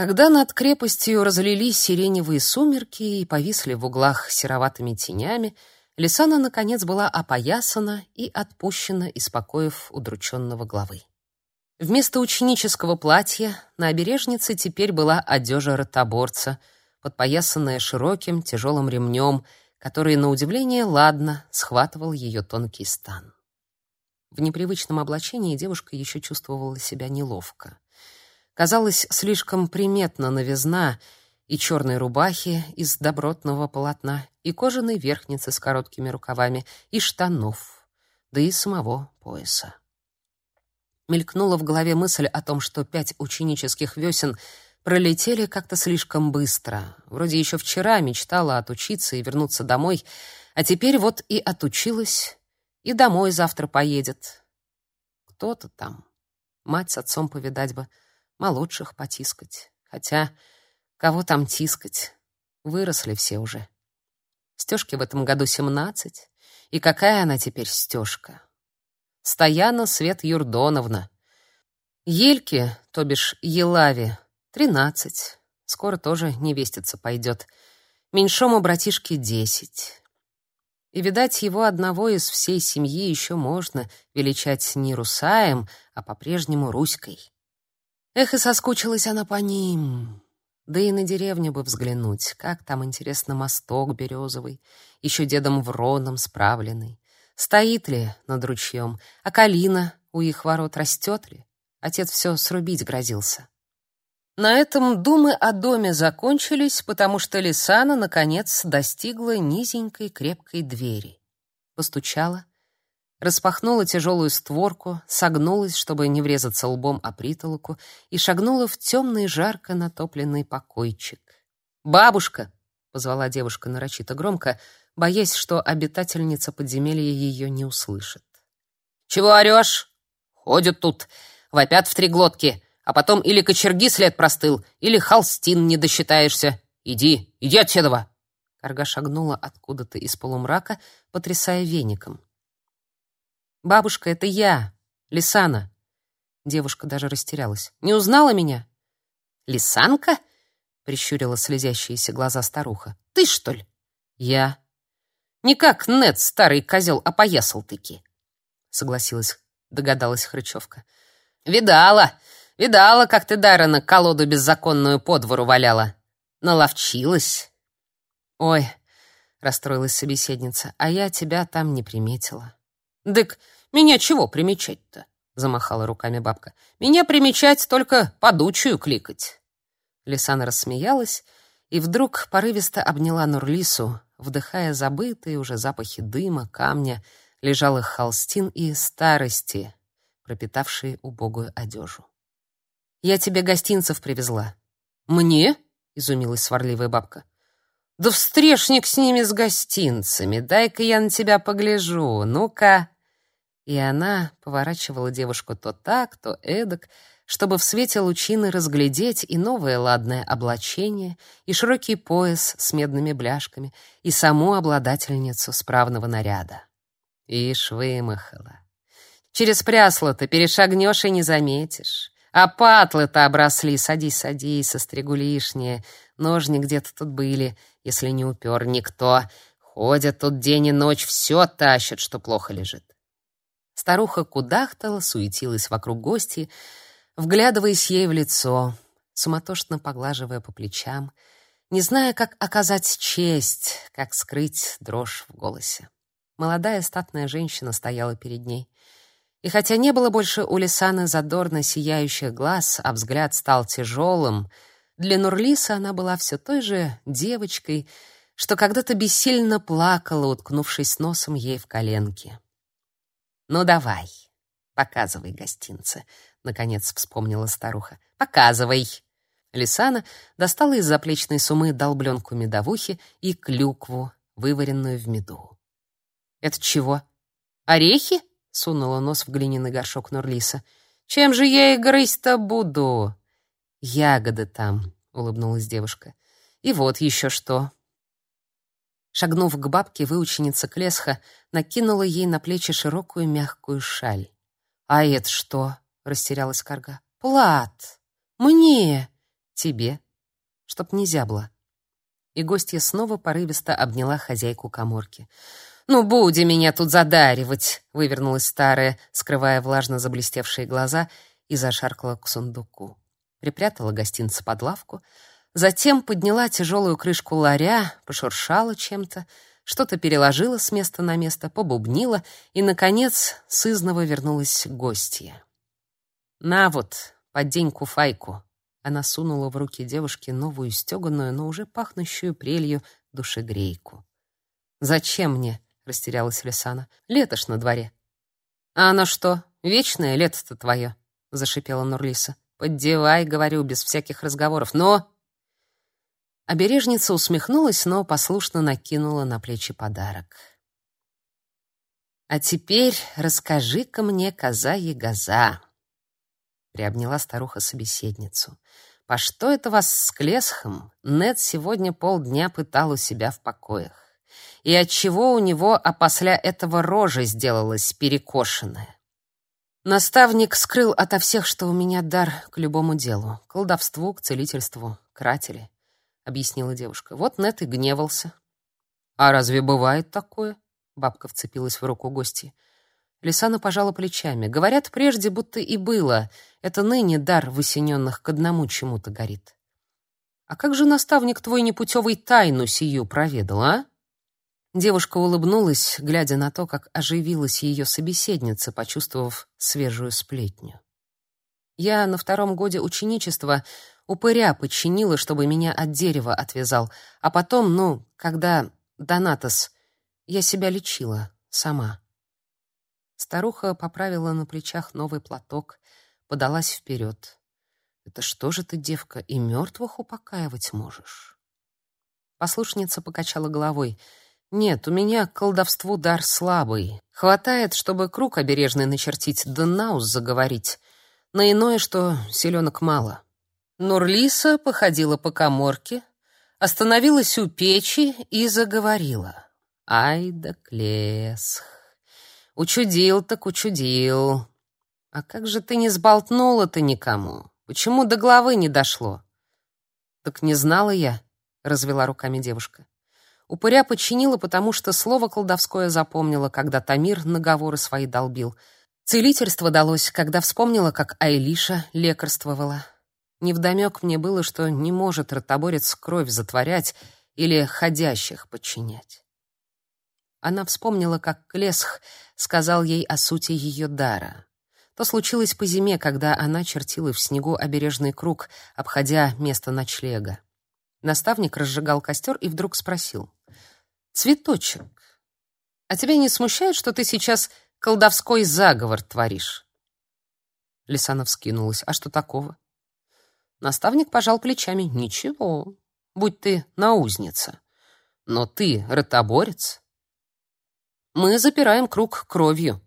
Когда над крепостью разлились сиреневые сумерки и повисли в углах сероватыми тенями, Лисана, наконец, была опоясана и отпущена из покоев удрученного главы. Вместо ученического платья на обережнице теперь была одежа ротоборца, подпоясанная широким тяжелым ремнем, который, на удивление, ладно схватывал ее тонкий стан. В непривычном облачении девушка еще чувствовала себя неловко. Казалось, слишком приметна новизна и черной рубахи из добротного полотна, и кожаной верхницы с короткими рукавами, и штанов, да и самого пояса. Мелькнула в голове мысль о том, что пять ученических весен пролетели как-то слишком быстро. Вроде еще вчера мечтала отучиться и вернуться домой, а теперь вот и отучилась, и домой завтра поедет. Кто-то там. Мать с отцом повидать бы, молодших потискать. Хотя, кого там тискать? Выросли все уже. Стёжке в этом году семнадцать. И какая она теперь Стёжка? Стояна Свет Юрдоновна. Ельке, то бишь Елаве, тринадцать. Скоро тоже невестица пойдет. Меньшому братишке десять. И, видать, его одного из всей семьи еще можно величать не Русаем, а по-прежнему Руськой. Эх, и соскучилась она по ним. Да и на деревню бы взглянуть. Как там, интересно, мосток березовый, еще дедом Вроном справленный. Стоит ли над ручьем, а калина у их ворот растет ли? Отец все срубить грозился. На этом думы о доме закончились, потому что Лисана, наконец, достигла низенькой крепкой двери. Постучала, распахнула тяжелую створку, согнулась, чтобы не врезаться лбом о притолоку, и шагнула в темный, жарко натопленный покойчик. «Бабушка!» — позвала девушка нарочито громко, боясь, что обитательница подземелья ее не услышит. «Чего орешь? Ходят тут, вопят в три глотки!» а потом или кочерги след простыл, или холстин не досчитаешься. Иди, иди отседова!» Карга шагнула откуда-то из полумрака, потрясая веником. «Бабушка, это я, Лисана!» Девушка даже растерялась. «Не узнала меня?» «Лисанка?» — прищурила слезящиеся глаза старуха. «Ты, что ли?» «Я». «Не как Нет, старый козел, опоясал-таки», — согласилась, догадалась Хрычевка. «Видала! Видала, как ты Даррена колоду беззаконную по двору валяла. Наловчилась. Ой, расстроилась собеседница, а я тебя там не приметила. Дык, меня чего примечать-то? Замахала руками бабка. Меня примечать только подучую кликать. Лисана рассмеялась и вдруг порывисто обняла Нурлису, вдыхая забытые уже запахи дыма, камня, лежалых холстин и старости, пропитавшие убогую одежу. Я тебе гостинцев привезла. Мне? изумилась сварливая бабка. Да встрешник с ними с гостинцами. Дай-ка я на тебя погляжу. Ну-ка. И она поворачивала девушку то так, то эдак, чтобы в свете лучины разглядеть и новое ладное облачение, и широкий пояс с медными бляшками, и саму обладательницу справного наряда. Ишь вымахала. Через прясло-то перешагнешь и не заметишь. А патлы-то обросли, садись, садись, состригу лишнее. Ножни где-то тут были, если не упер никто. Ходят тут день и ночь, все тащат, что плохо лежит. Старуха кудахтала, суетилась вокруг гостей, вглядываясь ей в лицо, суматошно поглаживая по плечам, не зная, как оказать честь, как скрыть дрожь в голосе. Молодая статная женщина стояла перед ней — и хотя не было больше у Лисаны задорно сияющих глаз, а взгляд стал тяжелым, для Нурлиса она была все той же девочкой, что когда-то бессильно плакала, уткнувшись носом ей в коленки. «Ну давай, показывай гостинцы», — наконец вспомнила старуха. «Показывай». Лисана достала из заплечной сумы долбленку медовухи и клюкву, вываренную в меду. «Это чего? Орехи?» сунула нос в глиняный горшок Нурлиса. Чем же я и грызть-то буду? Ягоды там, улыбнулась девушка. И вот еще что. Шагнув к бабке, выученица Клесха накинула ей на плечи широкую мягкую шаль. «А это что?» — растерялась Карга. «Плат! Мне! тебе, чтоб не зябла. И гостья снова порывисто обняла хозяйку каморки. «Ну, буди меня тут задаривать!» — вывернулась старая, скрывая влажно заблестевшие глаза, и зашаркала к сундуку. Припрятала гостинца под лавку, затем подняла тяжелую крышку ларя, пошуршала чем-то, что-то переложила с места на место, побубнила и, наконец, сызново вернулась к гостье. «На вот, поддень куфайку!» Она сунула в руки девушки новую стеганую, но уже пахнущую прелью душегрейку. «Зачем мне?» — растерялась Лисана. «Лето ж на дворе». «А оно что, вечное лето-то твое?» — зашипела Нурлиса. «Поддевай, — говорю, без всяких разговоров. Но...» Обережница усмехнулась, но послушно накинула на плечи подарок. «А теперь расскажи-ка мне, коза-ягоза», — приобняла старуха собеседницу. «По что это вас с Клесхом Нед сегодня полдня пытал у себя в покоях? И отчего у него опосля этого рожа сделалась перекошенная?» Наставник скрыл ото всех, что у меня дар к любому делу, к колдовству, к целительству, к ратели, объяснила девушка. Вот Нед и гневался. А разве бывает такое? Бабка вцепилась в руку гостьи. Лисана пожала плечами. Говорят, прежде будто и было. Это ныне дар высененных к одному чему-то горит. А как же наставник твой непутевый тайну сию проведал, а? Девушка улыбнулась, глядя на то, как оживилась ее собеседница, почувствовав свежую сплетню. Я на втором годе ученичества упыря подчинила, чтобы меня от дерева отвязал, а потом, ну, когда Донатос, я себя лечила сама. Старуха поправила на плечах новый платок, подалась вперед. «Это что же ты, девка, и мертвых упокаивать можешь?» Послушница покачала головой. «Нет, у меня к колдовству дар слабый. Хватает, чтобы круг обережный начертить, да наус заговорить. На иное, что селенок мало». Нурлиса походила по коморке, остановилась у печи и заговорила. «Ай да клесх! Учудил так учудил. А как же ты не сболтнула-то никому? Почему до головы не дошло? Так не знала я, развела руками девушка. Упыря подчинила, потому что слово колдовское запомнила, когда Тамир наговоры свои долбил. Целительство далось, когда вспомнила, как Айлиша лекарствовала. Невдомек мне было, что не может ротоборец кровь затворять или ходящих подчинять. Она вспомнила, как Клесх сказал ей о сути ее дара. То случилось по зиме, когда она чертила в снегу обережный круг, обходя место ночлега. Наставник разжигал костер и вдруг спросил. «Цветочек, а тебя не смущает, что ты сейчас колдовской заговор творишь?» Лисана вскинулась. «А что такого?» Наставник пожал плечами. «Ничего, будь ты наузница. Но ты ротоборец, мы запираем круг кровью.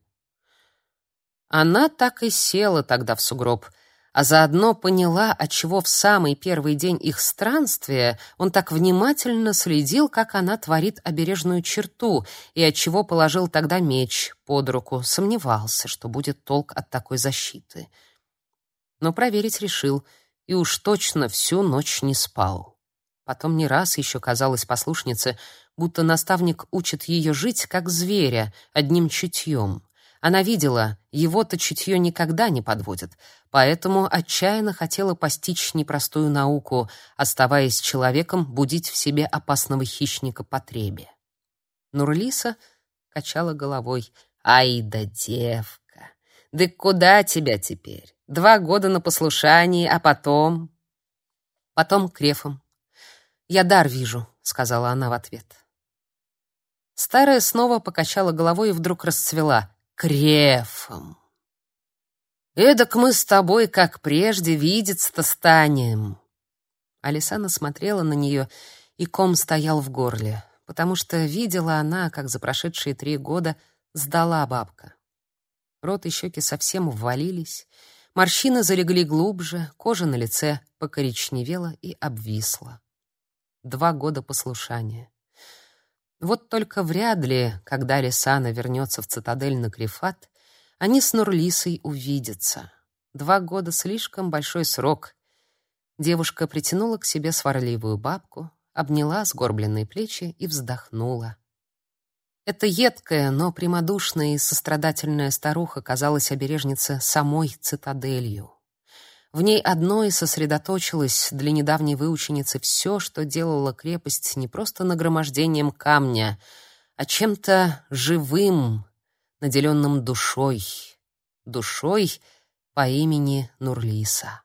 Она так и села тогда в сугроб, а заодно поняла, отчего в самый первый день их странствия он так внимательно следил, как она творит обережную черту, и отчего положил тогда меч под руку, сомневался, что будет толк от такой защиты. Но проверить решил, и уж точно всю ночь не спал. Потом не раз еще казалось послушнице, будто наставник учит ее жить как зверя, одним чутьем. Она видела, его-то чутье никогда не подводит, поэтому отчаянно хотела постичь непростую науку, оставаясь человеком, будить в себе опасного хищника потребе. Нурлиса качала головой. «Ай да девка! Да куда тебя теперь? Два года на послушании, а потом...» «Потом к рефам. Я дар вижу», — сказала она в ответ. Старая снова покачала головой и вдруг расцвела. «Крефом!» «Эдак мы с тобой, как прежде, видеться-то станем!» Алисана смотрела на нее, и ком стоял в горле, потому что видела она, как за прошедшие три года сдала бабка. Рот и щеки совсем ввалились, морщины залегли глубже, кожа на лице покоричневела и обвисла. Два года послушания. Вот только вряд ли, когда Лисана вернется в цитадель на Крифат, они с Нурлисой увидятся. Два года — слишком большой срок. Девушка притянула к себе сварливую бабку, обняла сгорбленные плечи и вздохнула. Эта едкая, но прямодушная и сострадательная старуха казалась обережнице самой цитаделью. В ней одной сосредоточилось для недавней выученицы все, что делало крепость не просто нагромождением камня, а чем-то живым, наделенным душой, душой по имени Нурлиса.